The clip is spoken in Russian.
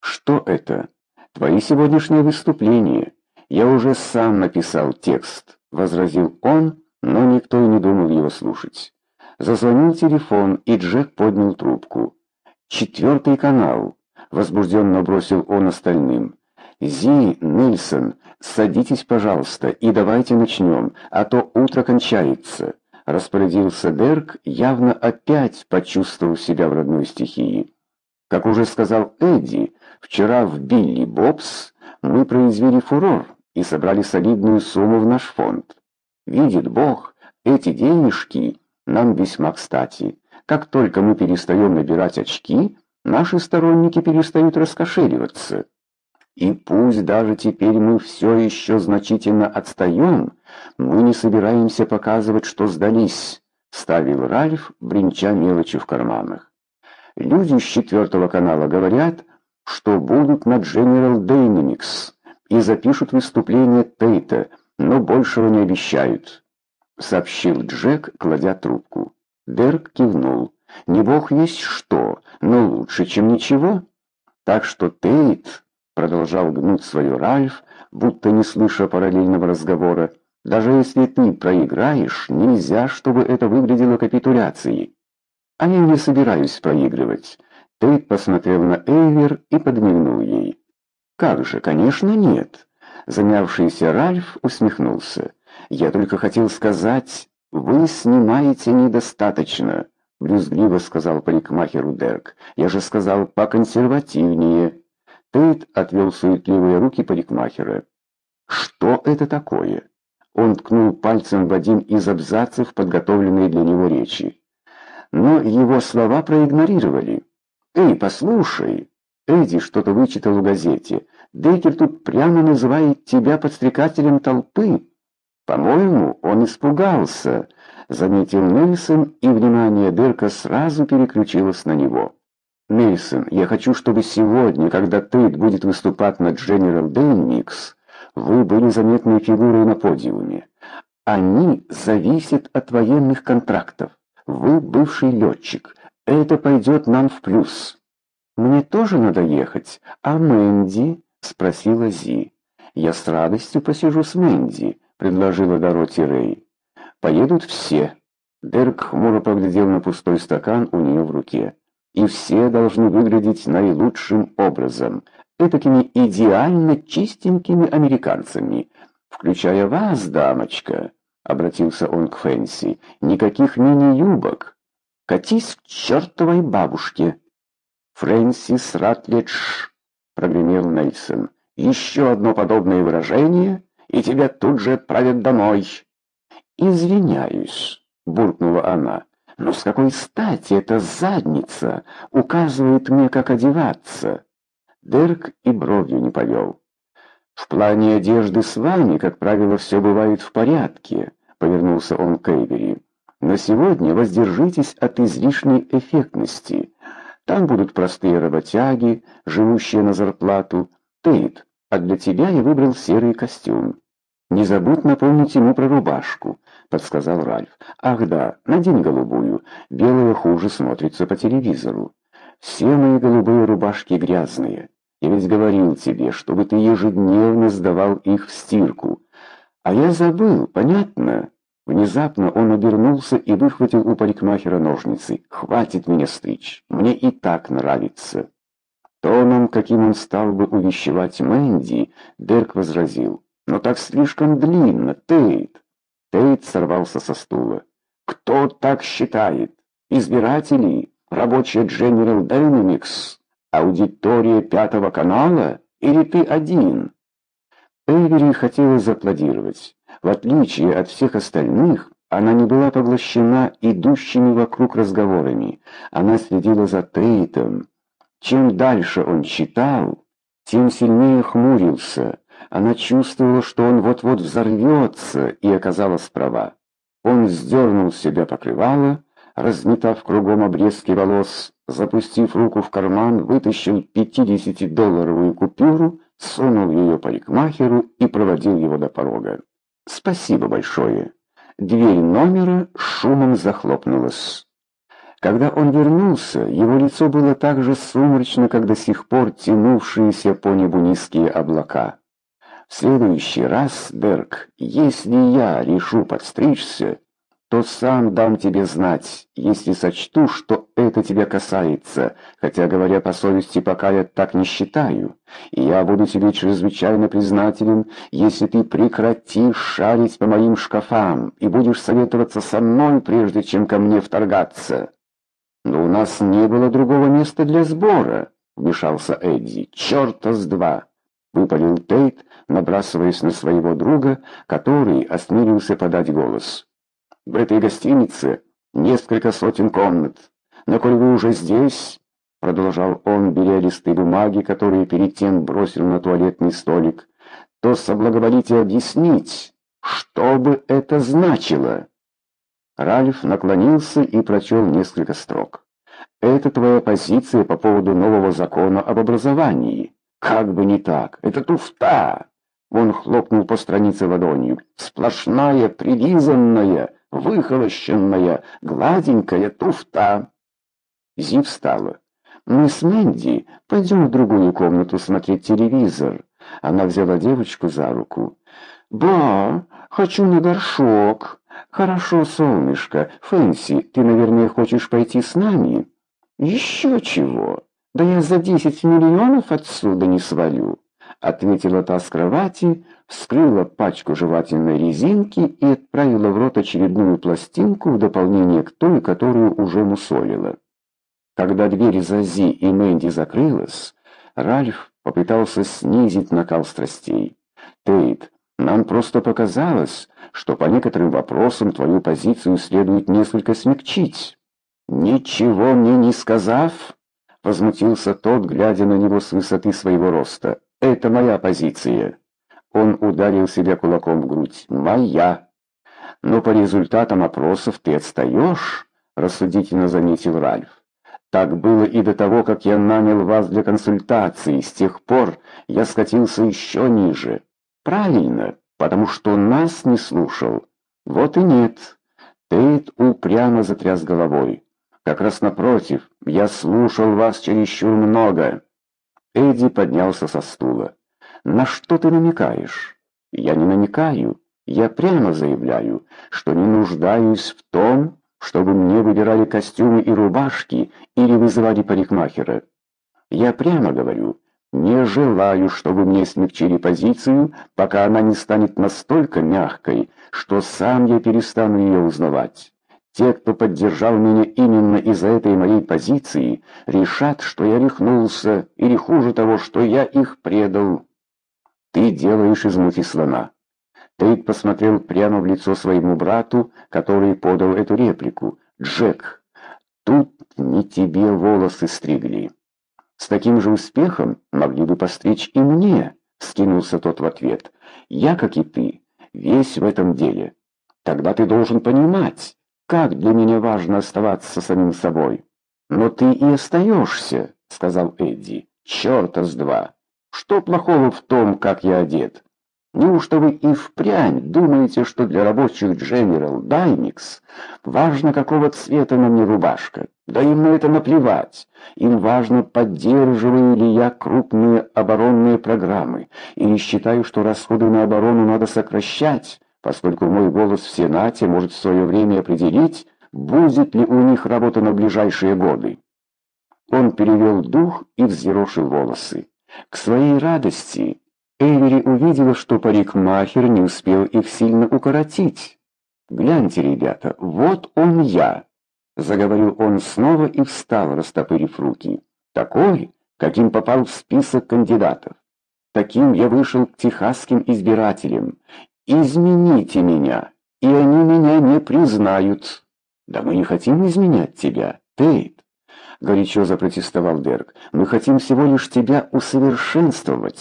«Что это?» «Твои сегодняшние выступления. Я уже сам написал текст», — возразил он, но никто и не думал его слушать. Зазвонил телефон, и Джек поднял трубку. «Четвертый канал», — возбужденно бросил он остальным. «Зи, Нильсон, садитесь, пожалуйста, и давайте начнем, а то утро кончается», — распорядился Дерк, явно опять почувствовав себя в родной стихии. Как уже сказал Эдди, вчера в Билли Бобс мы произвели фурор и собрали солидную сумму в наш фонд. Видит Бог, эти денежки нам весьма кстати. Как только мы перестаем набирать очки, наши сторонники перестают раскошеливаться. И пусть даже теперь мы все еще значительно отстаем, мы не собираемся показывать, что сдались, ставил Ральф, бренча мелочи в карманах. Люди с четвертого канала говорят, что будут на General Dynamics и запишут выступление Тейта, но большего не обещают, сообщил Джек, кладя трубку. Дерк кивнул. Не бог есть что, но лучше, чем ничего. Так что Тейт продолжал гнуть свою Ральф, будто не слыша параллельного разговора. Даже если ты проиграешь, нельзя, чтобы это выглядело капитуляцией. А я не собираюсь проигрывать. Тейт посмотрел на Эйвер и подмигнул ей. Как же, конечно, нет. Замявшийся Ральф усмехнулся. Я только хотел сказать, вы снимаете недостаточно, брюзгливо сказал парикмахеру Дерк. Я же сказал поконсервативнее. Тейт отвел суетливые руки парикмахера. «Что это такое?» Он ткнул пальцем в один из абзацев, подготовленной для него речи. Но его слова проигнорировали. «Эй, послушай!» Эдди что-то вычитал в газете. «Дейкер тут прямо называет тебя подстрекателем толпы». «По-моему, он испугался», — заметил Нельсон, и внимание Дерка сразу переключилось на него. Мейсон, я хочу, чтобы сегодня, когда Тейт будет выступать на General Dynamics, вы были заметной фигурой на подиуме. Они зависят от военных контрактов. Вы бывший летчик. Это пойдет нам в плюс. Мне тоже надо ехать. А Мэнди? спросила Зи. Я с радостью посижу с Мэнди, предложила Дороти Рэй. Поедут все. Дерк хмуро поглядел на пустой стакан у нее в руке и все должны выглядеть наилучшим образом, этакими идеально чистенькими американцами, включая вас, дамочка, — обратился он к Фэнси, — никаких мини-юбок. Катись к чертовой бабушке. Фрэнсис Ратлидж, — прогремел Нельсон, — еще одно подобное выражение, и тебя тут же отправят домой. Извиняюсь, — буркнула она, — но с какой стати эта задница указывает мне, как одеваться? Дерк и бровью не повел. В плане одежды с вами, как правило, все бывает в порядке, повернулся он к Эйвери. Но сегодня воздержитесь от излишней эффектности. Там будут простые работяги, живущие на зарплату. Тейт, а для тебя я выбрал серый костюм. Не забудь напомнить ему про рубашку подсказал Ральф. Ах да, надень голубую. Белая хуже смотрится по телевизору. Все мои голубые рубашки грязные. Я ведь говорил тебе, чтобы ты ежедневно сдавал их в стирку. А я забыл, понятно? Внезапно он обернулся и выхватил у парикмахера ножницы. «Хватит меня стричь, мне и так нравится». Тоном, каким он стал бы увещевать Мэнди, Дерк возразил. «Но так слишком длинно, Тейт. Тейт сорвался со стула. «Кто так считает? Избиратели? Рабочая General Dynamics? Аудитория Пятого канала? Или ты один?» Эйвери хотела зааплодировать. В отличие от всех остальных, она не была поглощена идущими вокруг разговорами. Она следила за Тейтом. Чем дальше он читал, тем сильнее хмурился. Она чувствовала, что он вот-вот взорвется, и оказалась права. Он сдернул с себя покрывало, разметав кругом обрезки волос, запустив руку в карман, вытащил пятидесятидолларовую купюру, сунул ее парикмахеру и проводил его до порога. «Спасибо большое». Дверь номера шумом захлопнулась. Когда он вернулся, его лицо было так же сумрачно, как до сих пор тянувшиеся по небу низкие облака. В следующий раз, Дерк, если я решу подстричься, то сам дам тебе знать, если сочту, что это тебя касается, хотя, говоря по совести, пока я так не считаю. И я буду тебе чрезвычайно признателен, если ты прекратишь шарить по моим шкафам и будешь советоваться со мной, прежде чем ко мне вторгаться. Но у нас не было другого места для сбора, вмешался Эдди. Черта с два! Выпалил Тейт, набрасываясь на своего друга, который осмелился подать голос. В этой гостинице несколько сотен комнат. Но коль вы уже здесь, продолжал он, беря листы бумаги, которые перед тем бросил на туалетный столик, то соблаговолите объяснить, что бы это значило. Ральф наклонился и прочел несколько строк. «Это твоя позиция по поводу нового закона об образовании. Как бы не так, это туфта!» Он хлопнул по странице ладонью. «Сплошная, прилизанная, выхолощенная, гладенькая туфта». Зи встала. «Мы с Мэнди пойдем в другую комнату смотреть телевизор». Она взяла девочку за руку. «Ба, хочу на горшок». «Хорошо, солнышко. Фэнси, ты, наверное, хочешь пойти с нами?» «Еще чего? Да я за десять миллионов отсюда не свалю» ответила та с кровати, вскрыла пачку жевательной резинки и отправила в рот очередную пластинку в дополнение к той, которую уже мусолила. Когда дверь за Зи и Мэнди закрылась, Ральф попытался снизить накал страстей. «Тейт, нам просто показалось, что по некоторым вопросам твою позицию следует несколько смягчить». «Ничего мне не сказав?» — возмутился тот, глядя на него с высоты своего роста. Это моя позиция. Он ударил себя кулаком в грудь. Моя. Но по результатам опросов ты отстаешь, рассудительно заметил Ральф. Так было и до того, как я нанял вас для консультации. С тех пор я скатился еще ниже. Правильно, потому что нас не слушал. Вот и нет. Тейт упрямо затряс головой. Как раз напротив, я слушал вас чересчур много. Эдди поднялся со стула. «На что ты намекаешь?» «Я не намекаю. Я прямо заявляю, что не нуждаюсь в том, чтобы мне выбирали костюмы и рубашки или вызывали парикмахера. Я прямо говорю, не желаю, чтобы мне смягчили позицию, пока она не станет настолько мягкой, что сам я перестану ее узнавать. Те, кто поддержал меня именно из-за этой моей позиции, решат, что я рехнулся, или хуже того, что я их предал. Ты делаешь из мухи слона. Тейт посмотрел прямо в лицо своему брату, который подал эту реплику. «Джек, тут не тебе волосы стригли. С таким же успехом могли бы постричь и мне», — скинулся тот в ответ. «Я, как и ты, весь в этом деле. Тогда ты должен понимать, как для меня важно оставаться самим собой. Но ты и остаешься, сказал Эдди. Чёрта с два. Что плохого в том, как я одет? Неужто вы и впрямь думаете, что для рабочих General Dynamics важно, какого цвета на мне рубашка? Да им это наплевать. Им важно, поддерживаю ли я крупные оборонные программы, или считаю, что расходы на оборону надо сокращать, поскольку мой голос в Сенате может в свое время определить, будет ли у них работа на ближайшие годы. Он перевел дух и взъерошил волосы. К своей радости Эвери увидела, что парикмахер не успел их сильно укоротить. «Гляньте, ребята, вот он я!» Заговорил он снова и встал, растопырив руки. «Такой, каким попал в список кандидатов. Таким я вышел к техасским избирателям, «Измените меня, и они меня не признают». «Да мы не хотим изменять тебя, Тейт», — горячо запротестовал Дерк. «Мы хотим всего лишь тебя усовершенствовать».